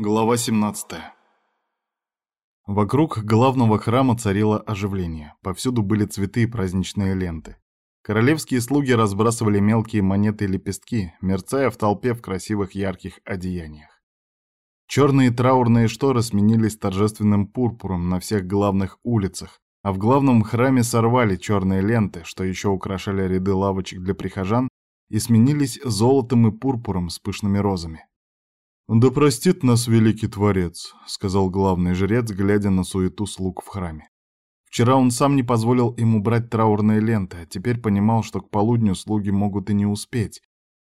Глава 17. Вокруг главного храма царило оживление. Повсюду были цветы и праздничные ленты. Королевские слуги разбрасывали мелкие монеты и лепестки, мерцая в толпе в красивых ярких одеяниях. Черные траурные шторы сменились торжественным пурпуром на всех главных улицах, а в главном храме сорвали черные ленты, что еще украшали ряды лавочек для прихожан, и сменились золотом и пурпуром с пышными розами. «Да простит нас великий Творец», — сказал главный жрец, глядя на суету слуг в храме. Вчера он сам не позволил им убрать траурные ленты, а теперь понимал, что к полудню слуги могут и не успеть.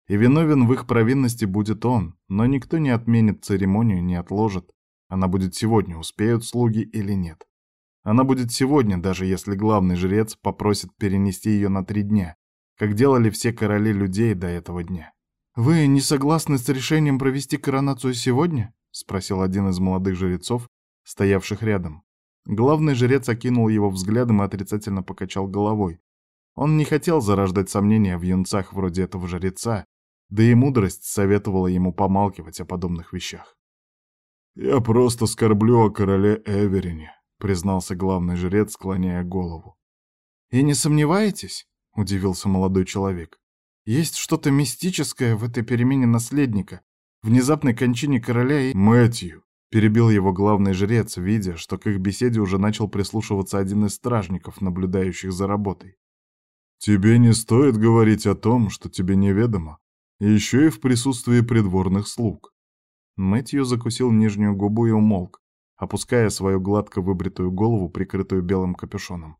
И виновен в их провинности будет он, но никто не отменит церемонию, не отложит. Она будет сегодня, успеют слуги или нет. Она будет сегодня, даже если главный жрец попросит перенести ее на три дня, как делали все короли людей до этого дня. «Вы не согласны с решением провести коронацию сегодня?» — спросил один из молодых жрецов, стоявших рядом. Главный жрец окинул его взглядом и отрицательно покачал головой. Он не хотел зарождать сомнения в юнцах вроде этого жреца, да и мудрость советовала ему помалкивать о подобных вещах. «Я просто скорблю о короле Эверине», — признался главный жрец, склоняя голову. «И не сомневаетесь?» — удивился молодой человек. Есть что-то мистическое в этой перемене наследника, внезапной кончине короля и... Мэтью, перебил его главный жрец, видя, что к их беседе уже начал прислушиваться один из стражников, наблюдающих за работой. «Тебе не стоит говорить о том, что тебе неведомо, еще и в присутствии придворных слуг». Мэтью закусил нижнюю губу и умолк, опуская свою гладко выбритую голову, прикрытую белым капюшоном.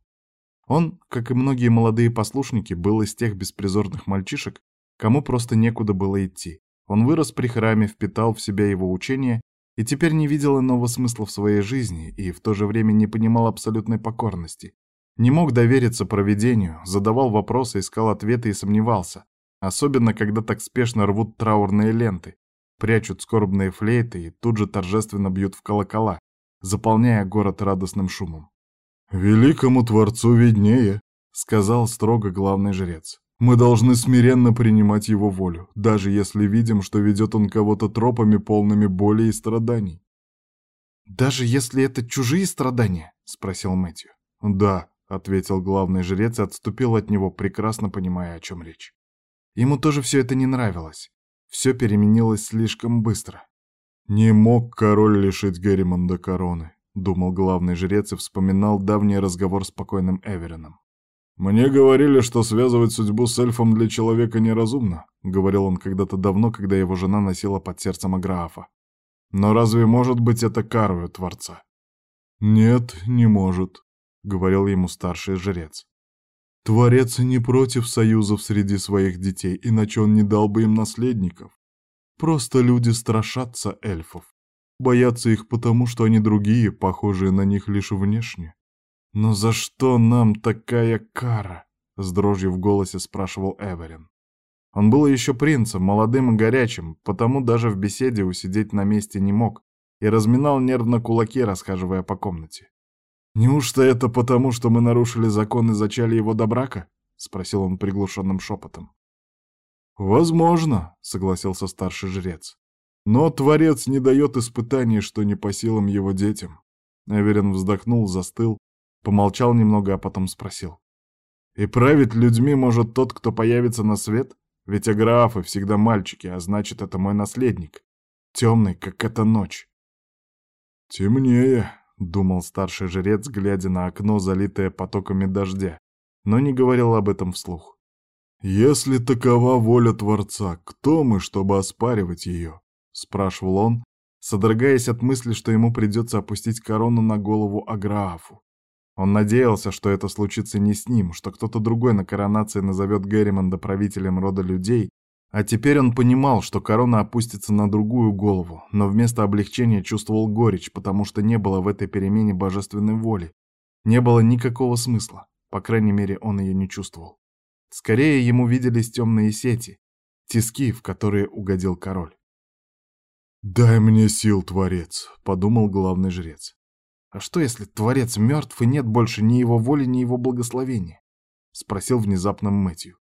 Он, как и многие молодые послушники, был из тех беспризорных мальчишек, кому просто некуда было идти. Он вырос при храме, впитал в себя его учение и теперь не видел иного смысла в своей жизни и в то же время не понимал абсолютной покорности. Не мог довериться провидению, задавал вопросы, искал ответы и сомневался. Особенно, когда так спешно рвут траурные ленты, прячут скорбные флейты и тут же торжественно бьют в колокола, заполняя город радостным шумом. «Великому Творцу виднее», — сказал строго главный жрец. «Мы должны смиренно принимать его волю, даже если видим, что ведет он кого-то тропами, полными боли и страданий». «Даже если это чужие страдания?» — спросил Мэтью. «Да», — ответил главный жрец и отступил от него, прекрасно понимая, о чем речь. Ему тоже все это не нравилось. Все переменилось слишком быстро. Не мог король лишить Герримонда короны. — думал главный жрец и вспоминал давний разговор с покойным Эверином. «Мне говорили, что связывать судьбу с эльфом для человека неразумно», — говорил он когда-то давно, когда его жена носила под сердцем Аграафа. «Но разве может быть это карою Творца?» «Нет, не может», — говорил ему старший жрец. «Творец не против союзов среди своих детей, иначе он не дал бы им наследников. Просто люди страшатся эльфов. Боятся их потому, что они другие, похожие на них лишь внешне. «Но за что нам такая кара?» — с дрожью в голосе спрашивал Эверин. Он был еще принцем, молодым и горячим, потому даже в беседе усидеть на месте не мог и разминал нервно кулаки, расхаживая по комнате. «Неужто это потому, что мы нарушили закон и зачали его до брака?» — спросил он приглушенным шепотом. «Возможно», — согласился старший жрец. Но Творец не дает испытаний, что не по силам его детям. Эверин вздохнул, застыл, помолчал немного, а потом спросил. «И править людьми может тот, кто появится на свет? Ведь аграфы всегда мальчики, а значит, это мой наследник. Темный, как эта ночь». «Темнее», — думал старший жрец, глядя на окно, залитое потоками дождя, но не говорил об этом вслух. «Если такова воля Творца, кто мы, чтобы оспаривать ее?» — спрашивал он, содрогаясь от мысли, что ему придется опустить корону на голову Аграафу. Он надеялся, что это случится не с ним, что кто-то другой на коронации назовет Герримонда правителем рода людей, а теперь он понимал, что корона опустится на другую голову, но вместо облегчения чувствовал горечь, потому что не было в этой перемене божественной воли. Не было никакого смысла, по крайней мере, он ее не чувствовал. Скорее ему виделись темные сети, тиски, в которые угодил король. «Дай мне сил, Творец», — подумал главный жрец. «А что, если Творец мертв и нет больше ни его воли, ни его благословения?» — спросил внезапно Мэтью.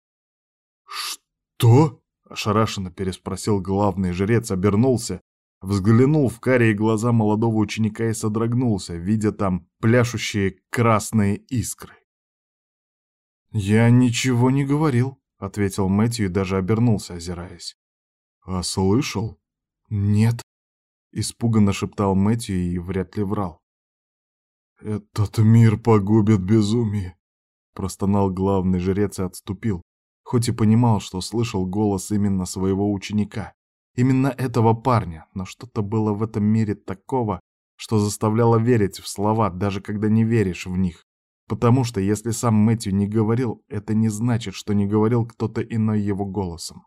«Что?» — ошарашенно переспросил главный жрец, обернулся, Взглянул в карие глаза молодого ученика и содрогнулся, видя там пляшущие красные искры. «Я ничего не говорил», — ответил Мэтью и даже обернулся, озираясь. «А слышал?» «Нет», — испуганно шептал Мэтью и вряд ли врал. «Этот мир погубит безумие», — простонал главный жрец и отступил, хоть и понимал, что слышал голос именно своего ученика, именно этого парня, но что-то было в этом мире такого, что заставляло верить в слова, даже когда не веришь в них. Потому что если сам Мэтью не говорил, это не значит, что не говорил кто-то иной его голосом.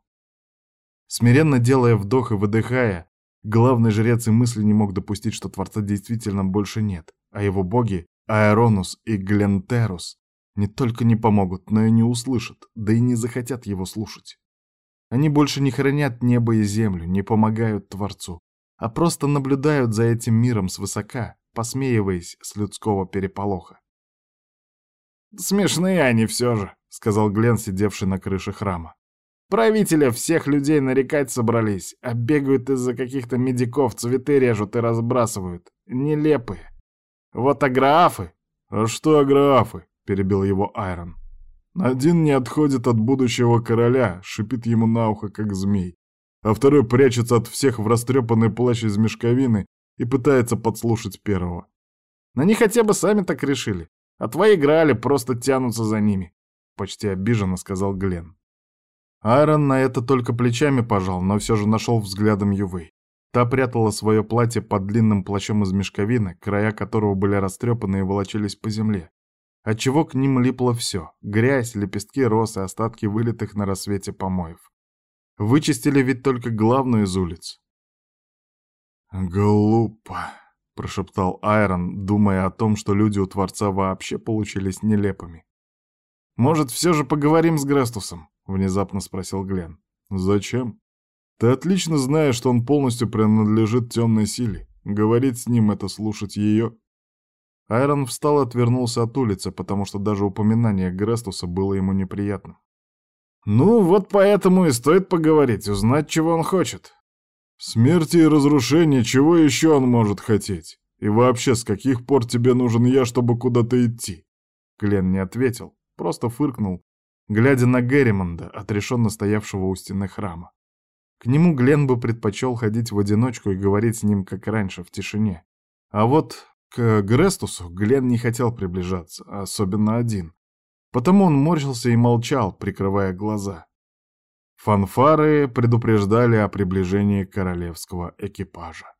Смиренно делая вдох и выдыхая, главный жрец и мысли не мог допустить, что Творца действительно больше нет, а его боги, Аэронус и Глентерус, не только не помогут, но и не услышат, да и не захотят его слушать. Они больше не хранят небо и землю, не помогают Творцу, а просто наблюдают за этим миром свысока, посмеиваясь с людского переполоха. «Смешные они все же», — сказал Глен, сидевший на крыше храма. «Правителя всех людей нарекать собрались, а бегают из-за каких-то медиков, цветы режут и разбрасывают. Нелепые. Вот аграафы...» «А что аграафы?» — перебил его Айрон. «Один не отходит от будущего короля, шипит ему на ухо, как змей, а второй прячется от всех в растрепанный плащ из мешковины и пытается подслушать первого. Но они хотя бы сами так решили, а твои играли просто тянутся за ними», — почти обиженно сказал Глен. Айрон на это только плечами пожал, но все же нашел взглядом Ювей. Та прятала свое платье под длинным плащом из мешковины, края которого были растрепаны и волочились по земле отчего к ним липло все — грязь, лепестки роз и остатки вылитых на рассвете помоев. Вычистили ведь только главную из улиц. «Глупо», — прошептал Айрон, думая о том, что люди у Творца вообще получились нелепыми. «Может, все же поговорим с Грестусом?» — внезапно спросил Глен. «Зачем? Ты отлично знаешь, что он полностью принадлежит темной силе. Говорить с ним — это слушать ее». Айрон встал и отвернулся от улицы, потому что даже упоминание Грестуса было ему неприятным. «Ну, вот поэтому и стоит поговорить, узнать, чего он хочет». «Смерти и разрушения, чего еще он может хотеть? И вообще, с каких пор тебе нужен я, чтобы куда-то идти?» Клен не ответил, просто фыркнул, глядя на Герримонда, отрешенно стоявшего у стены храма. К нему Глен бы предпочел ходить в одиночку и говорить с ним, как раньше, в тишине. А вот к Грестусу Глен не хотел приближаться, особенно один. Потому он морщился и молчал, прикрывая глаза. Фанфары предупреждали о приближении королевского экипажа.